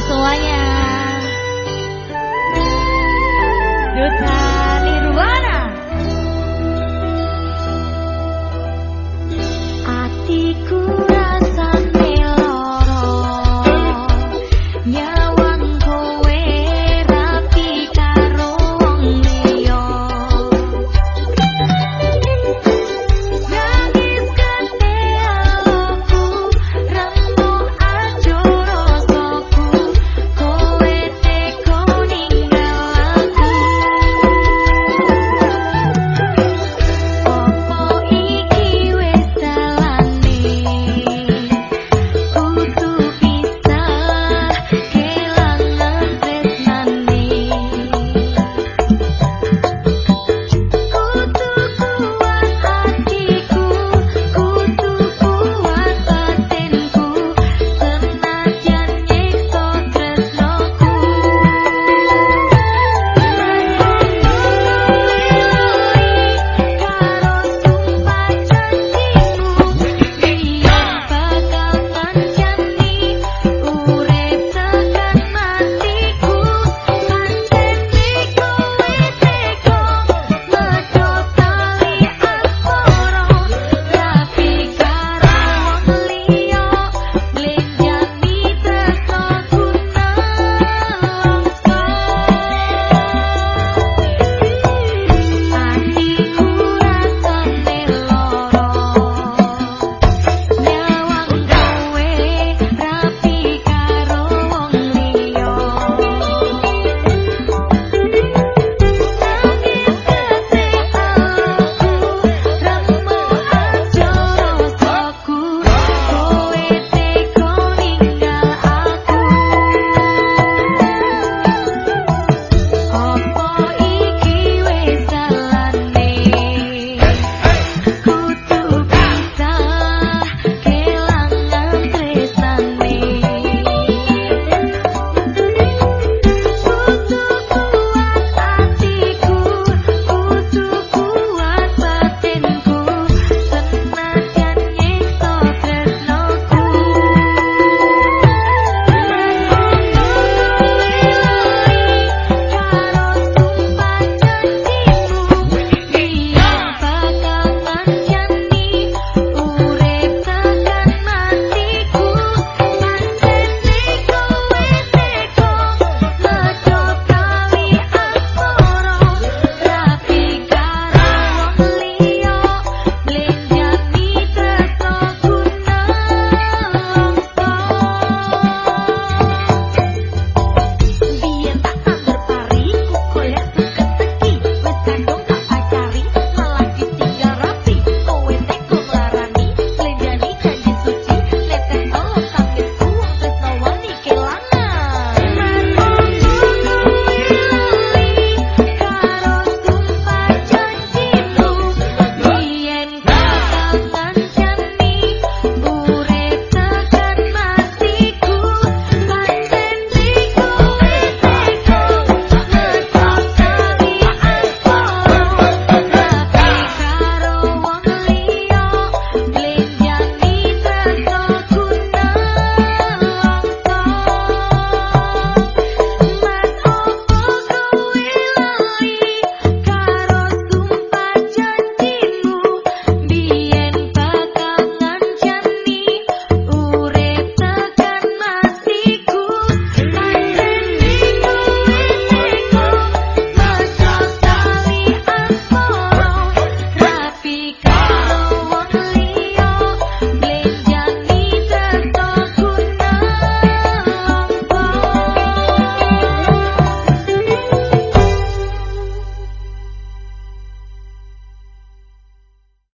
送我呀。